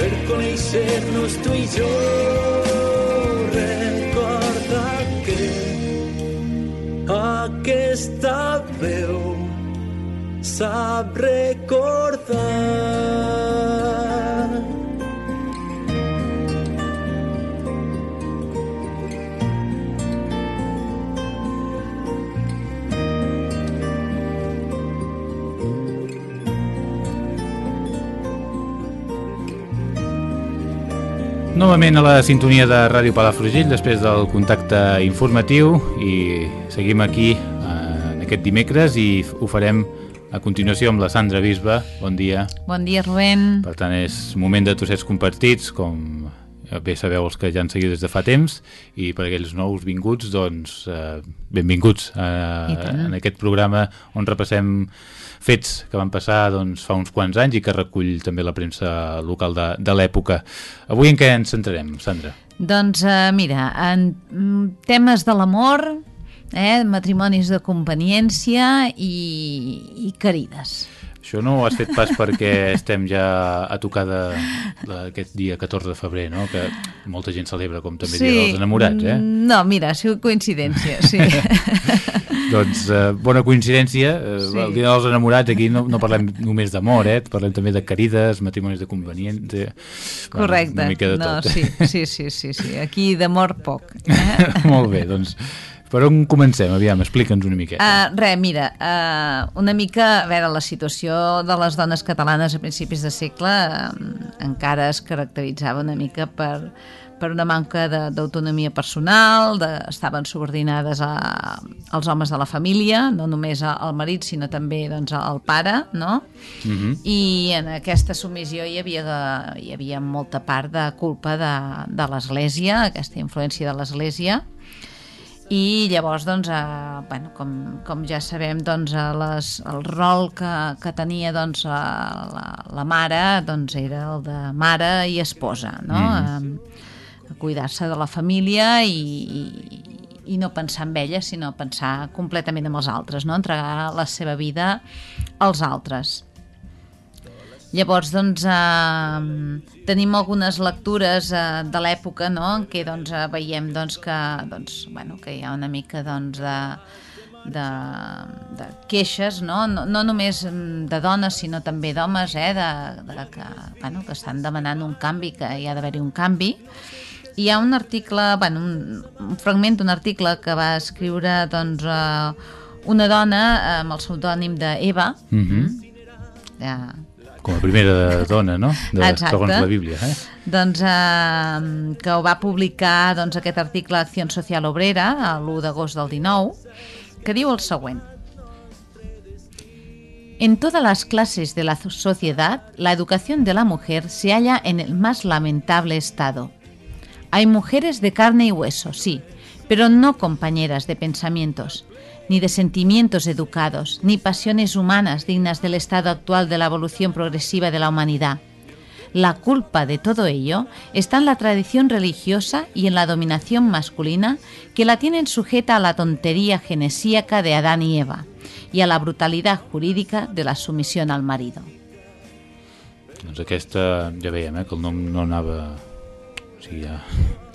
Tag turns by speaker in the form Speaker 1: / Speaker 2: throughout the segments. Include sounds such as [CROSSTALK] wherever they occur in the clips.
Speaker 1: per conèixer-nos tu i jo. Recorda que aquesta veu sap recordar.
Speaker 2: Novament a la sintonia de Ràdio Palafrugell després del contacte informatiu i seguim aquí eh, en aquest dimecres i ho farem a continuació amb la Sandra Bisba. Bon dia.
Speaker 3: Bon dia, Rubén.
Speaker 2: Per tant, és moment de tossets compartits, com bé sabeu els que ja han seguit des de fa temps, i per aquells nous vinguts, doncs, eh, benvinguts eh, en aquest programa on repassem fets que van passar doncs, fa uns quants anys i que recull també la premsa local de, de l'època. Avui en què ens centrarem, Sandra?
Speaker 3: Doncs uh, mira, en temes de l'amor, eh, matrimonis de conveniència i, i querides.
Speaker 2: Això no ho has fet pas perquè estem ja a tocar d'aquest dia 14 de febrer, no? que molta gent celebra com també sí. dia dels enamorats. Eh?
Speaker 3: No, mira, ha sigut coincidència, sí. [LAUGHS]
Speaker 2: doncs eh, bona coincidència, eh, sí. el dia dels enamorats aquí no, no parlem només d'amor, eh? parlem també de querides, matrimonis de conveniència...
Speaker 3: Correcte,
Speaker 2: bueno, una mica de
Speaker 3: no,
Speaker 2: tot.
Speaker 3: sí, sí, sí, sí, sí, aquí d'amor poc. Eh? [LAUGHS]
Speaker 2: Molt bé, doncs per on comencem? Aviam, explica'ns una miqueta.
Speaker 3: Uh, re, mira, uh, una mica, a veure, la situació de les dones catalanes a principis de segle uh, encara es caracteritzava una mica per, per una manca d'autonomia personal, de, estaven subordinades a, als homes de la família, no només al marit, sinó també doncs, al pare, no? Uh -huh. I en aquesta submissió hi havia, hi havia molta part de culpa de, de l'Església, aquesta influència de l'Església, i llavors doncs, eh, bueno, com, com ja sabem doncs, a les, el rol que, que tenia doncs, la, la mare doncs, era el de mare i esposa no? Mm. Eh, cuidar-se de la família i, i, i no pensar en ella sinó pensar completament en els altres no? entregar la seva vida als altres Llavors, doncs, eh, tenim algunes lectures eh, de l'època, no?, en què doncs, eh, veiem doncs, que, doncs, bueno, que hi ha una mica doncs, de, de, de queixes, no? no? no només de dones, sinó també d'homes, eh? de, de que, bueno, que estan demanant un canvi, que hi ha d'haver-hi un canvi. Hi ha un article, bueno, un, un fragment d'un article que va escriure doncs, eh, una dona eh, amb el pseudònim d'Eva,
Speaker 2: mm -hmm. ja, com a primera dona, no? De,
Speaker 3: Exacte.
Speaker 2: segons la Bíblia. Eh?
Speaker 3: Doncs eh, que ho va publicar doncs, aquest article Acció Social Obrera l'1 d'agost del 19, que diu el següent. En todas las clases de la sociedad, la educación de la mujer se halla en el más lamentable estado. Hay mujeres de carne y hueso, sí, pero no compañeras de pensamientos, ni de sentimientos educados, ni pasiones humanas dignas del estado actual de la evolución progresiva de la humanidad. La culpa de todo ello está en la tradición religiosa y en la dominación masculina que la tienen sujeta a la tontería genesíaca de Adán y Eva y a la brutalidad jurídica de la sumisión al marido.
Speaker 2: Doncs aquesta, ja veiem, eh, que el nom no anava... O sigui, ja...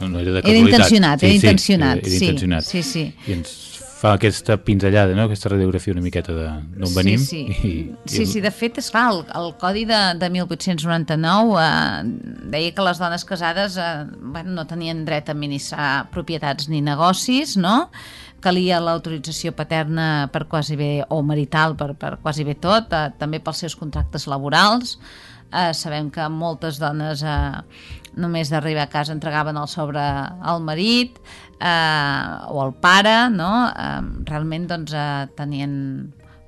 Speaker 2: no, no era de
Speaker 3: Era
Speaker 2: casualitat.
Speaker 3: intencionat,
Speaker 2: sí,
Speaker 3: era
Speaker 2: sí,
Speaker 3: intencionat,
Speaker 2: Era, era
Speaker 3: sí,
Speaker 2: intencionat.
Speaker 3: sí, sí.
Speaker 2: I ens fa aquesta pinzellada, no? aquesta radiografia una miqueta d'on venim.
Speaker 3: Sí, sí.
Speaker 2: I,
Speaker 3: sí,
Speaker 2: i,
Speaker 3: sí, de fet, és clar, el, el Codi de, de 1899 eh, deia que les dones casades eh, bueno, no tenien dret a administrar propietats ni negocis, no? calia l'autorització paterna per quasi bé, o marital per, per quasi bé tot, eh, també pels seus contractes laborals. Eh, sabem que moltes dones eh, només d'arribar a casa entregaven el sobre al marit eh, o al pare, no? Eh, realment doncs, eh, tenien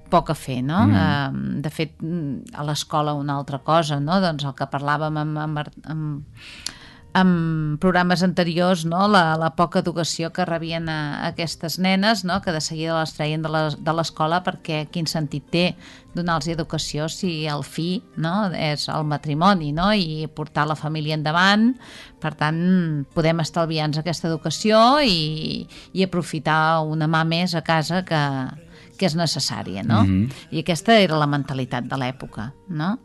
Speaker 3: poc a fer, no? Mm. Uh, de fet, a l'escola una altra cosa, no? Doncs el que parlàvem amb, amb, amb, amb programes anteriors, no? la, la poca educació que rebien a, a aquestes nenes, no? que de seguida les treien de l'escola perquè quin sentit té donar-los educació si el fi no? és el matrimoni no? i portar la família endavant. Per tant, podem estalviar-nos aquesta educació i, i aprofitar una mà més a casa que, que és necessària, no? Mm -hmm. I aquesta era la mentalitat de l'època, no?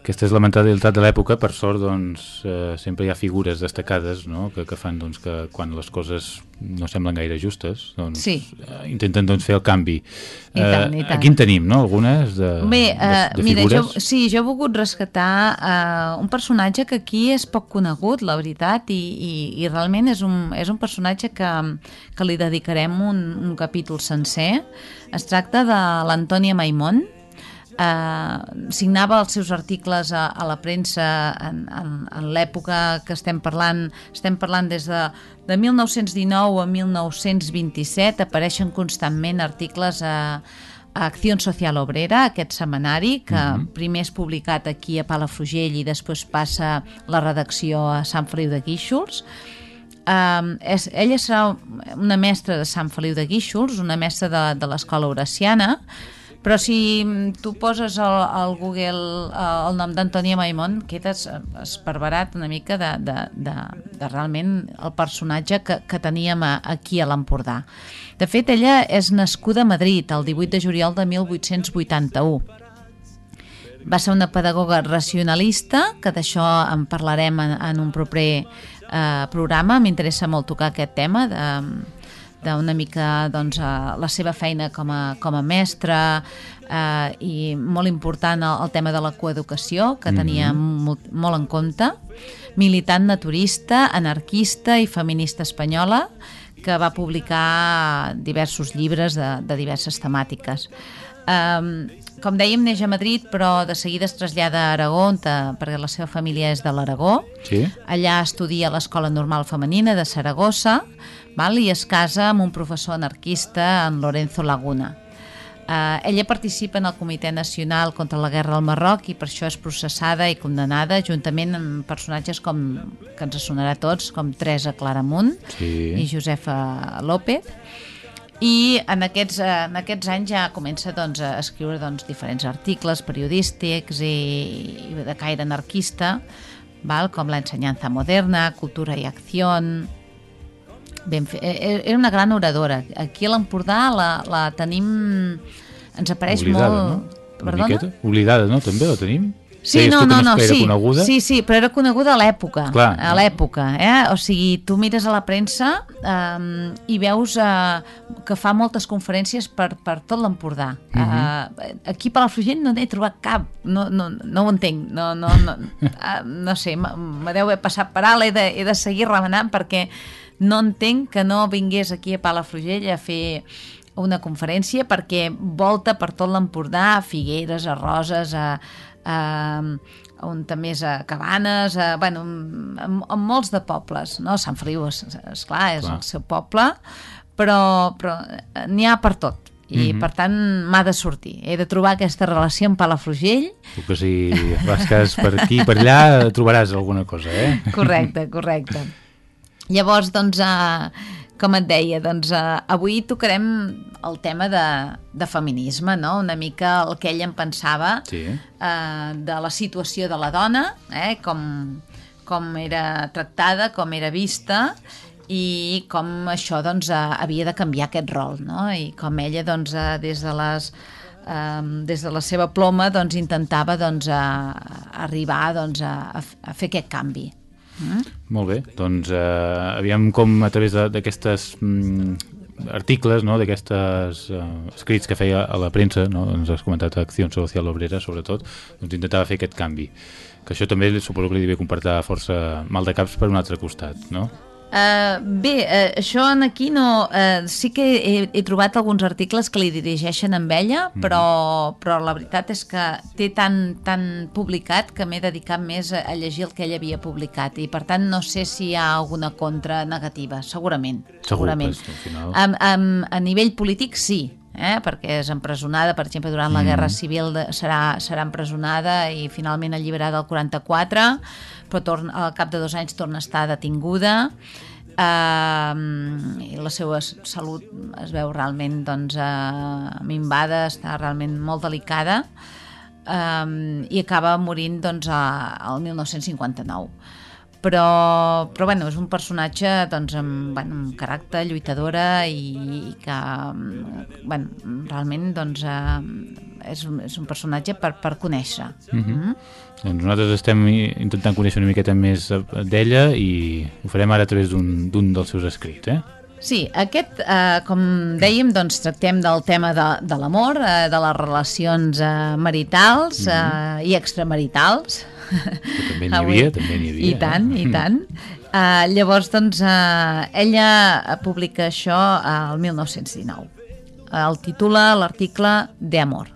Speaker 2: Aquesta és la mentalitat de l'època, per sort doncs, eh, sempre hi ha figures destacades no? que, que fan doncs, que quan les coses no semblen gaire justes doncs,
Speaker 3: sí.
Speaker 2: eh, intenten doncs, fer el canvi.
Speaker 3: I tant, i
Speaker 2: tant. Aquí en tenim, no? Algunes de,
Speaker 3: Bé,
Speaker 2: de, de
Speaker 3: mira,
Speaker 2: figures.
Speaker 3: jo, sí, jo he volgut rescatar uh, un personatge que aquí és poc conegut, la veritat, i, i, i realment és un, és un personatge que, que li dedicarem un, un capítol sencer. Es tracta de l'Antònia Maimón, eh, signava els seus articles a, a la premsa en, en, en l'època que estem parlant, estem parlant des de, de 1919 a 1927, apareixen constantment articles a, a Acció Social Obrera, aquest setmanari, que uh -huh. primer és publicat aquí a Palafrugell i després passa la redacció a Sant Feliu de Guíxols. Um, és, ella serà una mestra de Sant Feliu de Guíxols, una mestra de, de l'escola Horaciana, però si tu poses al, al Google el nom d'Antònia Maimon, quedes esparverat una mica de, de, de, de realment el personatge que, que teníem aquí a l'Empordà. De fet, ella és nascuda a Madrid el 18 de juliol de 1881. Va ser una pedagoga racionalista, que d'això en parlarem en, en un proper eh, programa. M'interessa molt tocar aquest tema de, d'una mica doncs, la seva feina com a, com a mestra eh, i molt important el, el tema de la coeducació, que tenia mm -hmm. molt, molt en compte, militant naturista, anarquista i feminista espanyola, que va publicar diversos llibres de, de diverses temàtiques. Um, com dèiem, neix a Madrid, però de seguida es trasllada a Aragó, on, perquè la seva família és de l'Aragó.
Speaker 2: Sí.
Speaker 3: Allà estudia a l'Escola Normal Femenina de Saragossa, val? i es casa amb un professor anarquista, en Lorenzo Laguna. Uh, ella participa en el Comitè Nacional contra la Guerra al Marroc i per això és processada i condenada juntament amb personatges com que ens sonarà a tots, com Teresa Claramunt
Speaker 2: sí.
Speaker 3: i Josefa López i en aquests, en aquests anys ja comença doncs, a escriure doncs, diferents articles periodístics i, i de caire anarquista val? com l'ensenyança moderna, cultura i acció ben fe... Eh, eh, era una gran oradora. Aquí a l'Empordà la, la tenim... Ens apareix
Speaker 2: Oblidada,
Speaker 3: molt...
Speaker 2: No? Perdona? Oblidada, no? També la tenim?
Speaker 3: Sí,
Speaker 2: Deies
Speaker 3: no,
Speaker 2: que
Speaker 3: no, no, sí,
Speaker 2: coneguda?
Speaker 3: sí, sí, però era coneguda a l'època, a l'època, eh? O sigui, tu mires a la premsa um, i veus uh, que fa moltes conferències per, per tot l'Empordà. Uh -huh. uh, aquí per Palafrugell no n'he trobat cap, no, no, no ho entenc, no, no, no, uh, [LAUGHS] no sé, me deu haver passat per alt, he de, he de seguir remenant perquè no entenc que no vingués aquí a Palafrugell a fer una conferència perquè volta per tot l'Empordà, a Figueres, a Roses, a, a, on també és a Cabanes, a, bueno, en, en molts de pobles, no? Sant Feliu, és, és clar, és clar. el seu poble, però, però n'hi ha per tot i mm -hmm. per tant m'ha de sortir he de trobar aquesta relació amb Palafrugell
Speaker 2: tu que si vas cas per aquí per allà trobaràs alguna cosa eh?
Speaker 3: correcte, correcte Llavors, doncs, eh, com et deia, doncs, eh, avui tocarem el tema de, de feminisme, no? una mica el que ella en pensava
Speaker 2: sí.
Speaker 3: eh, de la situació de la dona, eh? com, com era tractada, com era vista i com això doncs, eh, havia de canviar aquest rol no? i com ella doncs, eh, des de les Um, des de la seva ploma doncs, intentava doncs, a, a arribar doncs, a, a fer aquest canvi.
Speaker 2: Mm? Molt bé, doncs eh, aviam com a través d'aquestes mm, articles, no, d'aquestes eh, escrits que feia a la premsa, no, ens has comentat Acció Social Obrera sobretot, doncs intentava fer aquest canvi que això també suposo que li devia comportar força mal de caps per un altre costat, no?
Speaker 3: Uh, bé, uh, això en aquí no... Uh, sí que he, he trobat alguns articles que li dirigeixen amb ella, mm. però, però la veritat és que té tan, tan publicat que m'he dedicat més a, a llegir el que ell havia publicat i per tant no sé si hi ha alguna contra negativa, segurament.
Speaker 2: Segur,
Speaker 3: segurament.
Speaker 2: Pues, al final...
Speaker 3: Um, um, a nivell polític sí, eh? perquè és empresonada, per exemple, durant la
Speaker 2: Mm.
Speaker 3: Guerra Civil de, serà, serà empresonada i finalment alliberada el 44, però torna, al cap de dos anys torna a estar detinguda eh, i la seva salut es veu realment doncs, eh, minvada, està realment molt delicada eh, i acaba morint doncs, a, al 1959 però, però bueno, és un personatge doncs, amb, bueno, amb caràcter, lluitadora i, i que mm, bueno, realment doncs, eh, és, un, és un personatge per, per conèixer mm -hmm.
Speaker 2: Doncs nosaltres estem intentant conèixer una miqueta més eh, d'ella i ho farem ara a través d'un dels seus escrits, eh?
Speaker 3: Sí, aquest, eh, com dèiem, doncs tractem del tema de, de l'amor, eh, de les relacions eh, maritals eh, i extramaritals.
Speaker 2: Que també n'hi havia, també n'hi havia.
Speaker 3: I tant, i tant. Uh, [LAUGHS] llavors, doncs, uh, ella publica això al 1919. El titula l'article De Amor.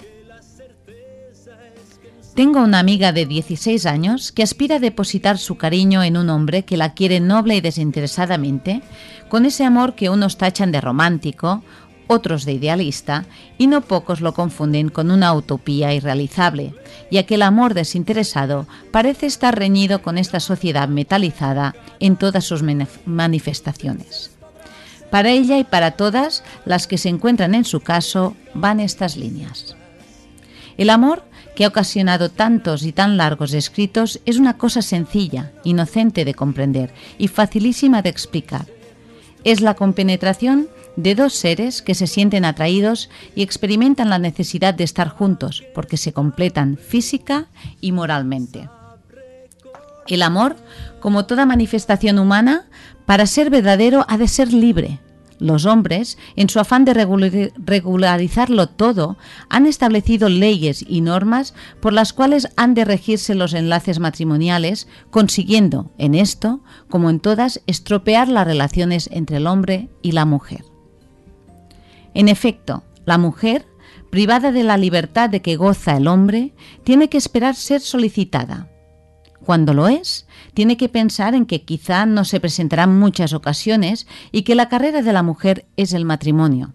Speaker 3: Tengo una amiga de 16 años que aspira a depositar su cariño en un hombre que la quiere noble y desinteresadamente, con ese amor que unos tachan de romántico, otros de idealista, y no pocos lo confunden con una utopía irrealizable, ya que el amor desinteresado parece estar reñido con esta sociedad metalizada en todas sus manif- manifestaciones. Para ella y para todas las que se encuentran en su caso van estas líneas. El amor, que ha ocasionado tantos y tan largos escritos, es una cosa sencilla, inocente de comprender y facilísima de explicar. Es la compenetración de dos seres que se sienten atraídos y experimentan la necesidad de estar juntos porque se completan física y moralmente. El amor, como toda manifestación humana, para ser verdadero ha de ser libre. Los hombres, en su afán de regular- regularizarlo todo, han establecido leyes y normas por las cuales han de regirse los enlaces matrimoniales, consiguiendo, en esto, como en todas, estropear las relaciones entre el hombre y la mujer. En efecto, la mujer, privada de la libertad de que goza el hombre, tiene que esperar ser solicitada. Cuando lo es, tiene que pensar en que quizá no se presentarán muchas ocasiones y que la carrera de la mujer es el matrimonio.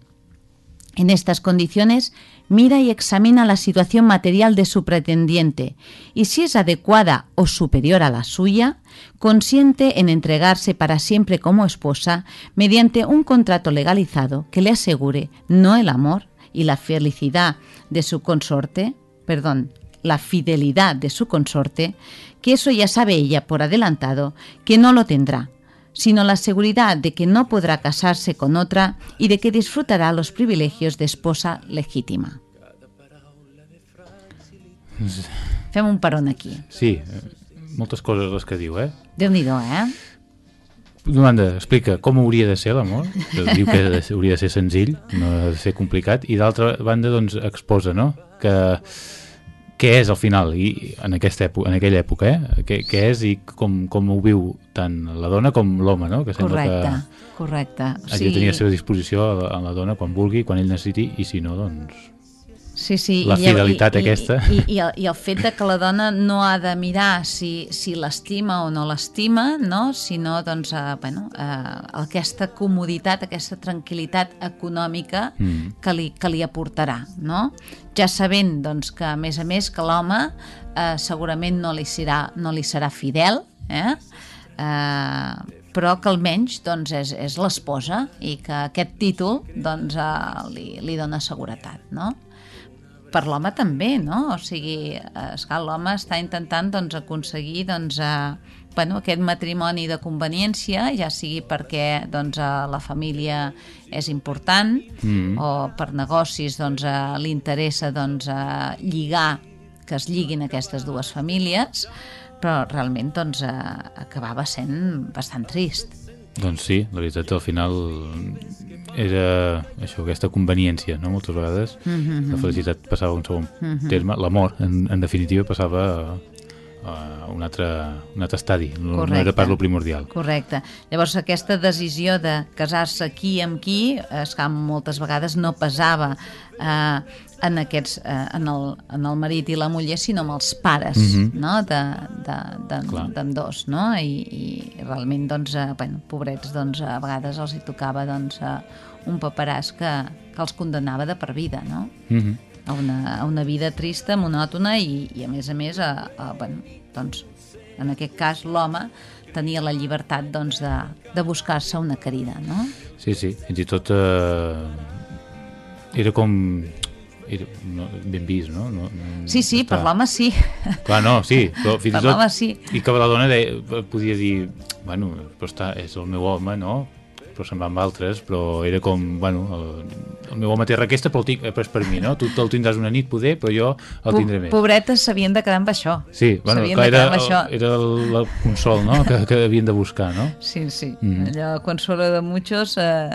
Speaker 3: En estas condiciones, mira y examina la situación material de su pretendiente y si es adecuada o superior a la suya, consiente en entregarse para siempre como esposa mediante un contrato legalizado que le asegure no el amor y la felicidad de su consorte, perdón, la fidelidad de su consorte, que eso ya sabe ella por adelantado, que no lo tendrá, sino la seguridad de que no podrá casarse con otra y de que disfrutará los privilegios de esposa legítima. Fem un peron aquí.
Speaker 2: Sí, eh, moltes coses les que diu, eh?
Speaker 3: Déu-n'hi-do, eh?
Speaker 2: D'una banda, explica com hauria de ser l'amor, que diu que hauria de ser senzill, no ha de ser complicat, i d'altra banda, doncs, exposa, no?, que què és al final, i en, aquesta època, en aquella època, eh? Què, què és i com, com ho viu tant la dona com l'home, no?, que
Speaker 3: Correcte,
Speaker 2: que
Speaker 3: correcte. O
Speaker 2: de tenir a seva disposició a la, a la dona quan vulgui, quan ell necessiti, i si no, doncs...
Speaker 3: Sí, sí,
Speaker 2: La
Speaker 3: i-
Speaker 2: fidelitat
Speaker 3: i,
Speaker 2: aquesta.
Speaker 3: I, i, i, el, I el fet de que la dona no ha de mirar si, si l'estima o no l'estima, no? sinó doncs, eh, bueno, eh, aquesta comoditat, aquesta tranquil·litat econòmica
Speaker 2: Mm.
Speaker 3: que, li, que li aportarà. No? Ja sabent doncs, que, a més a més, que l'home eh, segurament no li serà, no li serà fidel, eh? Eh, però que almenys doncs, és, és l'esposa i que aquest títol doncs, eh, li, li dona seguretat. No? per l'home també, no? O sigui, eh, esclar, l'home està intentant doncs, aconseguir doncs, eh, bueno, aquest matrimoni de conveniència, ja sigui perquè doncs, eh, la família és important
Speaker 2: Mm.
Speaker 3: o per negocis doncs, eh, li interessa doncs, eh, lligar, que es lliguin aquestes dues famílies, però realment doncs, acabava sent bastant trist.
Speaker 2: Doncs sí, la veritat, al final era això, aquesta conveniència, no? Moltes vegades
Speaker 3: Mm -hmm.
Speaker 2: la felicitat passava a un segon terme, l'amor, en, en definitiva, passava a, un altre, un altre estadi, no, no
Speaker 3: Correcte.
Speaker 2: era pas lo primordial.
Speaker 3: Correcte. Llavors aquesta decisió de casar-se aquí amb qui, és que moltes vegades no pesava eh, en, aquests, eh, en, el, en el marit i la muller, sinó amb els pares
Speaker 2: Mhm.
Speaker 3: no? de, de, de,
Speaker 2: Clar.
Speaker 3: d'ambdós, no? I, i realment, doncs, eh, bueno, pobrets, doncs, a vegades els hi tocava doncs, eh, un paperàs que, que els condemnava de per vida, no?
Speaker 2: Mm -hmm.
Speaker 3: A una, a una vida trista, monòtona i, i a més a més, a, a, bueno, doncs, en aquest cas l'home tenia la llibertat doncs, de, de buscar-se una querida, no?
Speaker 2: Sí, sí, fins i tot eh, era com... Era, no, ben vist, no? no, no
Speaker 3: Sí, sí, per
Speaker 2: està-
Speaker 3: l'home sí.
Speaker 2: Clar, no, sí, però [LAUGHS] fins
Speaker 3: Per
Speaker 2: i tot...
Speaker 3: sí.
Speaker 2: I que la dona deia, podia dir, bueno, però està, és el meu home, no? Però se'n va amb altres, però era com, bueno, el, el meu home té requesta, però el tinc, però és per mi, no? Tu te'l tindràs una nit, poder, però jo el tindré més.
Speaker 3: Pobretes s'havien de quedar amb això.
Speaker 2: Sí, bueno, clar,
Speaker 3: de
Speaker 2: era,
Speaker 3: això.
Speaker 2: era el, el consol, no?, que, que havien de buscar, no?
Speaker 3: Sí, sí.
Speaker 2: Mhm.
Speaker 3: Allò, consuelo de muchos... Eh,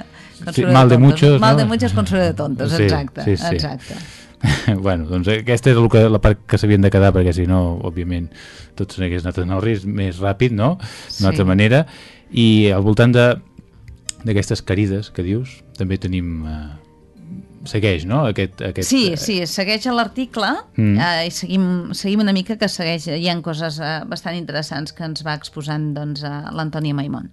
Speaker 3: consuelo
Speaker 2: Sí, mal de
Speaker 3: tontos.
Speaker 2: muchos,
Speaker 3: Mal
Speaker 2: no?
Speaker 3: de muchos, consuelo de tontos,
Speaker 2: Sí,
Speaker 3: exacte.
Speaker 2: sí, sí.
Speaker 3: exacte. [LAUGHS]
Speaker 2: bueno, doncs aquesta era el que, la part que s'havien de quedar, perquè si no, òbviament, tot s'hagués anat en el risc més ràpid, no?, d'una
Speaker 3: Sí.
Speaker 2: altra manera. I al voltant de d'aquestes querides que dius, també tenim... Eh, segueix, no?, aquest... aquest
Speaker 3: Sí,
Speaker 2: eh,
Speaker 3: sí, segueix l'article
Speaker 2: Mm.
Speaker 3: eh, i seguim, seguim una mica que segueix, hi ha coses eh, bastant interessants que ens va exposant doncs, a l'Antònia Maimón.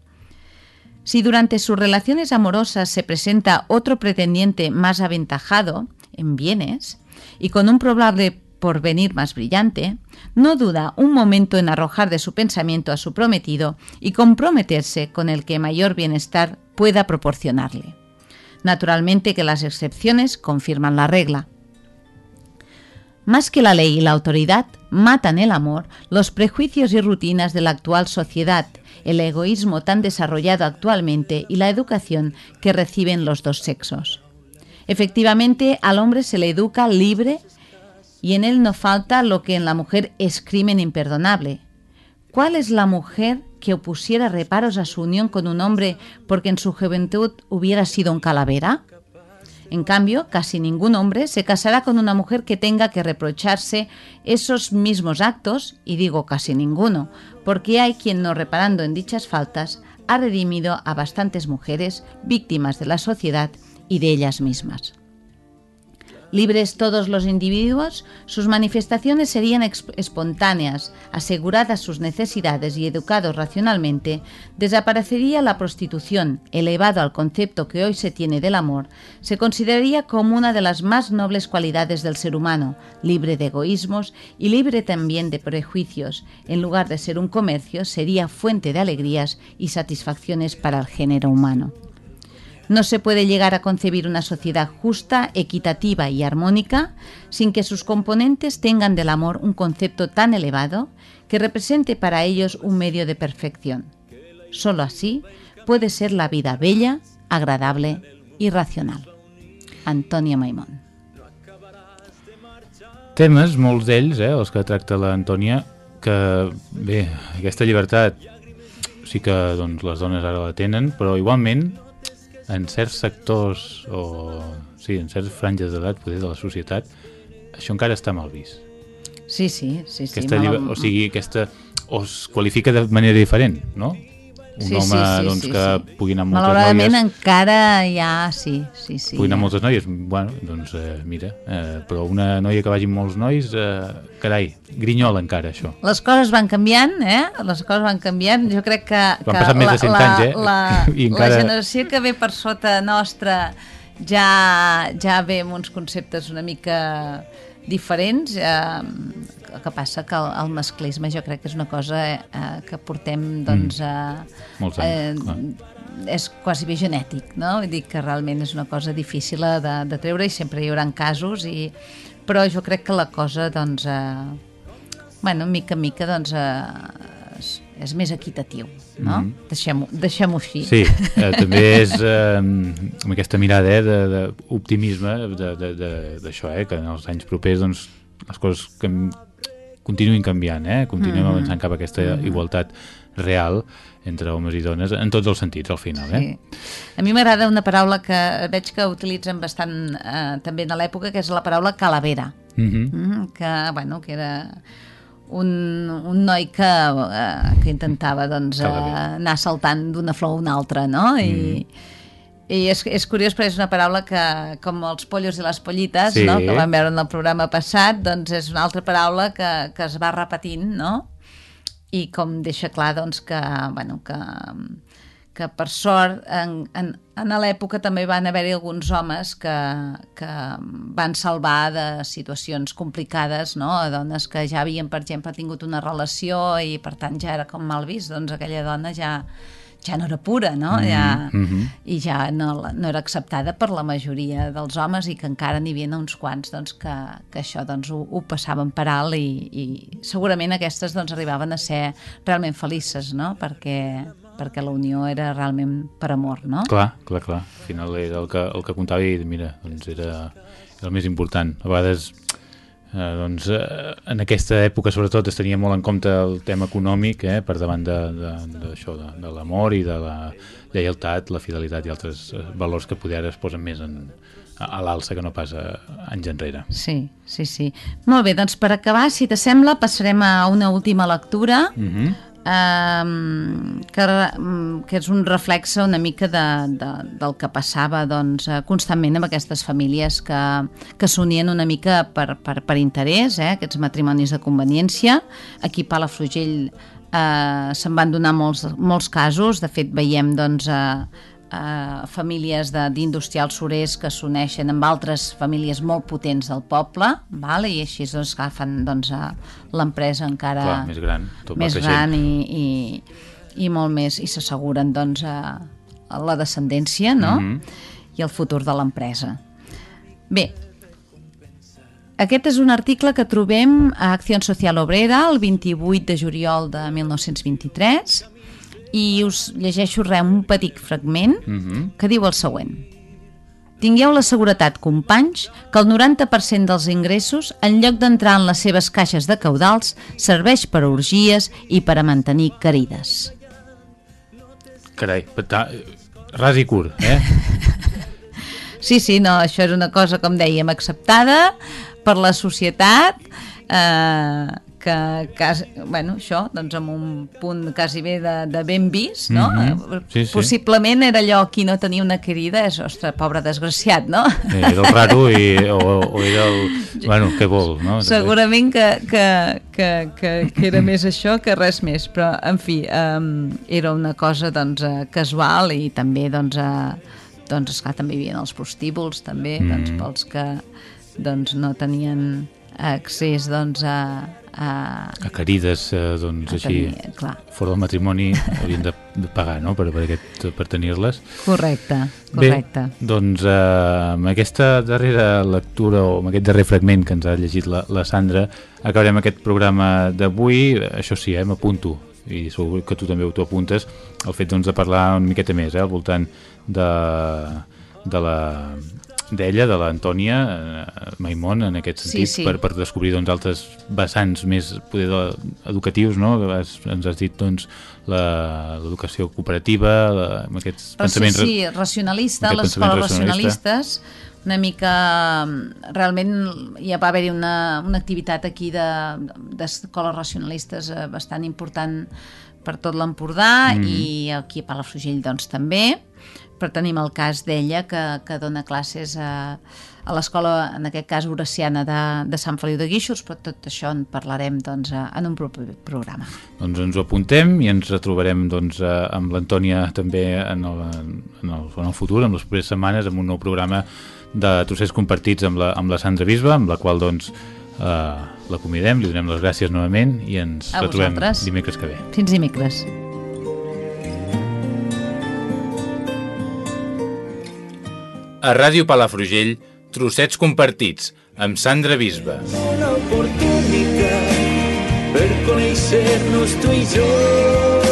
Speaker 3: Si durante sus relaciones amorosas se presenta otro pretendiente más aventajado en bienes y con un probable porvenir más brillante, no duda un momento en arrojar de su pensamiento a su prometido y comprometerse con el que mayor bienestar pueda proporcionarle. Naturalmente que las excepciones confirman la regla. Más que la ley y la autoridad matan el amor, los prejuicios y rutinas de la actual sociedad, el egoísmo tan desarrollado actualmente y la educación que reciben los dos sexos. Efectivamente, al hombre se le educa libre y en él no falta lo que en la mujer es crimen imperdonable. ¿Cuál es la mujer que opusiera reparos a su unión con un hombre porque en su juventud hubiera sido un calavera? En cambio, casi ningún hombre se casará con una mujer que tenga que reprocharse esos mismos actos, y digo casi ninguno, porque hay quien no reparando en dichas faltas ha redimido a bastantes mujeres víctimas de la sociedad y de ellas mismas. Libres todos los individuos, sus manifestaciones serían espontáneas, aseguradas sus necesidades y educados racionalmente, desaparecería la prostitución, elevado al concepto que hoy se tiene del amor, se consideraría como una de las más nobles cualidades del ser humano, libre de egoísmos y libre también de prejuicios. En lugar de ser un comercio, sería fuente de alegrías y satisfacciones para el género humano. No se puede llegar a concebir una sociedad justa, equitativa y armónica sin que sus componentes tengan del amor un concepto tan elevado que represente para ellos un medio de perfección. Solo así puede ser la vida bella, agradable y racional. Antonio Maimón.
Speaker 2: temes, molts d'ells, eh, els que tracta l'Antònia, que bé, aquesta sí que doncs, les dones ara la tenen, però igualment en certs sectors o sí, en certs franges d'edat poder de la societat això encara està mal vist.
Speaker 3: Sí, sí, sí. sí
Speaker 2: Aquesta,
Speaker 3: mal-
Speaker 2: o sigui, aquesta o es qualifica de manera diferent, no? Un
Speaker 3: Sí,
Speaker 2: home
Speaker 3: sí, sí,
Speaker 2: doncs,
Speaker 3: sí,
Speaker 2: que
Speaker 3: sí.
Speaker 2: pugui anar amb moltes
Speaker 3: Malauradament
Speaker 2: noies
Speaker 3: encara hi ha... Sí, sí, sí.
Speaker 2: Puguin anar moltes noies, bueno, doncs eh, mira, eh, però una noia que vagi amb molts nois, eh, carai, grinyola encara això.
Speaker 3: Les coses van canviant, eh? Les coses van canviant. Jo crec que,
Speaker 2: Van
Speaker 3: que
Speaker 2: passar més de 100
Speaker 3: la,
Speaker 2: anys, eh?
Speaker 3: La, [LAUGHS]
Speaker 2: I encara-
Speaker 3: la generació que ve per sota nostra ja, ja ve amb uns conceptes una mica diferents. Eh, el que passa que el, el masclisme jo crec que és una cosa eh, que portem, doncs... Eh,
Speaker 2: Molts anys, clar.
Speaker 3: és quasi bé genètic, no? Vull dir que realment és una cosa difícil de, de treure i sempre hi haurà casos, i... però jo crec que la cosa, doncs, eh, bueno, mica en mica, doncs, eh, és, és més equitatiu, no?
Speaker 2: Mhm.
Speaker 3: Deixem-ho deixem així.
Speaker 2: Sí, eh, també és eh, amb aquesta mirada eh, d'optimisme d'això, eh, que en els anys propers doncs, les coses que continuïn canviant, eh? continuem
Speaker 3: Mhm.
Speaker 2: avançant cap a aquesta igualtat real entre homes i dones en tots els sentits al final. Eh?
Speaker 3: Sí. A mi m'agrada una paraula que veig que utilitzen bastant eh, també en l'època, que és la paraula calavera.
Speaker 2: Mm -hmm.
Speaker 3: Mm, que, bueno, que era un, un noi que, uh, que intentava doncs, uh, anar saltant d'una flor a una altra, no? I, mm. I és, és curiós perquè és una paraula que, com els pollos i les pollites, sí. no? que vam veure en el programa passat, doncs és una altra paraula que, que es va repetint, no? I com deixa clar doncs, que, bueno, que, que per sort en, en, en l'època també van haver-hi alguns homes que, que van salvar de situacions complicades, no? a dones que ja havien, per exemple, tingut una relació i per tant ja era com mal vist, doncs aquella dona ja, ja no era pura, no? Mm -hmm. ja, mm -hmm. I ja no, no era acceptada per la majoria dels homes i que encara n'hi havia uns quants doncs, que, que això doncs, ho, ho passaven per alt i, i segurament aquestes doncs, arribaven a ser realment felices, no? Perquè perquè la unió era realment per amor, no?
Speaker 2: Clar, clar, clar. Al final era el que, el que comptava i mira, doncs era, era el més important. A vegades eh, doncs, eh, en aquesta època sobretot es tenia molt en compte el tema econòmic eh, per davant de, de, de, de, de l'amor i de la lleialtat, la fidelitat i altres eh, valors que poder es posen més en, a l'alça que no passa anys enrere.
Speaker 3: Sí, sí, sí. Molt bé, doncs per acabar, si t'assembla, passarem a una última lectura. Mhm. Mm eh, que, que és un reflexe una mica de, de, del que passava doncs, eh, constantment amb aquestes famílies que, que s'unien una mica per, per, per interès, eh, aquests matrimonis de conveniència. Aquí a Palafrugell eh, se'n van donar molts, molts casos, de fet veiem doncs, eh, eh, famílies d'industrials surers que s'uneixen amb altres famílies molt potents del poble val? i així doncs, agafen doncs, l'empresa encara
Speaker 2: Clar, més gran,
Speaker 3: tot més gran i, i, i molt més i s'asseguren doncs, a, a la descendència no? Mm -hmm. i el futur de l'empresa bé aquest és un article que trobem a Acció Social Obrera el 28 de juliol de 1923 i us llegeixo res, un petit fragment uh mhm. -huh. que diu el següent. Tingueu la seguretat, companys, que el 90% dels ingressos, en lloc d'entrar en les seves caixes de caudals, serveix per a orgies i per a mantenir querides.
Speaker 2: Carai, ras i curt, eh? [LAUGHS]
Speaker 3: sí, sí, no, això és una cosa, com dèiem, acceptada per la societat, eh, que, quasi, bueno, això, doncs amb un punt quasi bé de, de ben vist, no? Mm -hmm. sí, sí. Possiblement era allò qui no tenia una querida, és, ostres, pobre desgraciat, no?
Speaker 2: Era el raro i, o, o era el... [LAUGHS] Bueno, què vol, no?
Speaker 3: Segurament que, que, que, que, que era més això que res més, però, en fi, um, era una cosa, doncs, uh, casual i també, doncs, uh, doncs, esclar, també hi havia els prostíbuls, també, mm. doncs, pels que doncs, no tenien accés doncs, a,
Speaker 2: a... A eh, doncs, a així, tenir, clar. fora del matrimoni, haurien de, de pagar, no?, per, per, aquest, per tenir-les.
Speaker 3: Correcte, correcte.
Speaker 2: Bé, doncs, eh, amb aquesta darrera lectura, o amb aquest darrer fragment que ens ha llegit la, la Sandra, acabarem aquest programa d'avui, això sí, eh, m'apunto, i segur que tu també ho apuntes, el fet doncs, de parlar una miqueta més, eh, al voltant de, de la d'ella, de l'Antònia eh, Maimon, en aquest sentit, sí, sí. Per, per descobrir doncs, altres vessants més poder, educatius, no? Has, ens has dit doncs, l'educació cooperativa, la, amb aquests pensaments...
Speaker 3: Sí, sí, racionalista, les escoles racionalistes, una mica realment ja va haver-hi una, una activitat aquí d'escoles de, racionalistes eh, bastant important per tot l'Empordà mm. i aquí a Palafrugell doncs també però tenim el cas d'ella que, que dona classes a, a l'escola, en aquest cas Horaciana de, de Sant Feliu de Guíxols, però tot això en parlarem doncs, en un proper programa.
Speaker 2: Doncs ens ho apuntem i ens retrobarem doncs, amb l'Antònia també en el, en, el, en el futur, en les properes setmanes, amb un nou programa de trossers compartits amb la, amb la Sandra Bisba, amb la qual doncs, eh, l'acomiadem, li donem les gràcies novament i ens a retrobem vosaltres. dimecres que ve.
Speaker 3: Fins dimecres.
Speaker 2: A Ràdio Palafrugell, trossets compartits, amb Sandra Bisba. Una oportunitat per conèixer-nos tu i jo.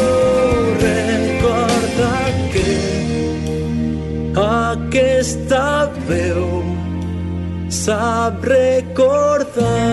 Speaker 2: Aquesta veu sap recordar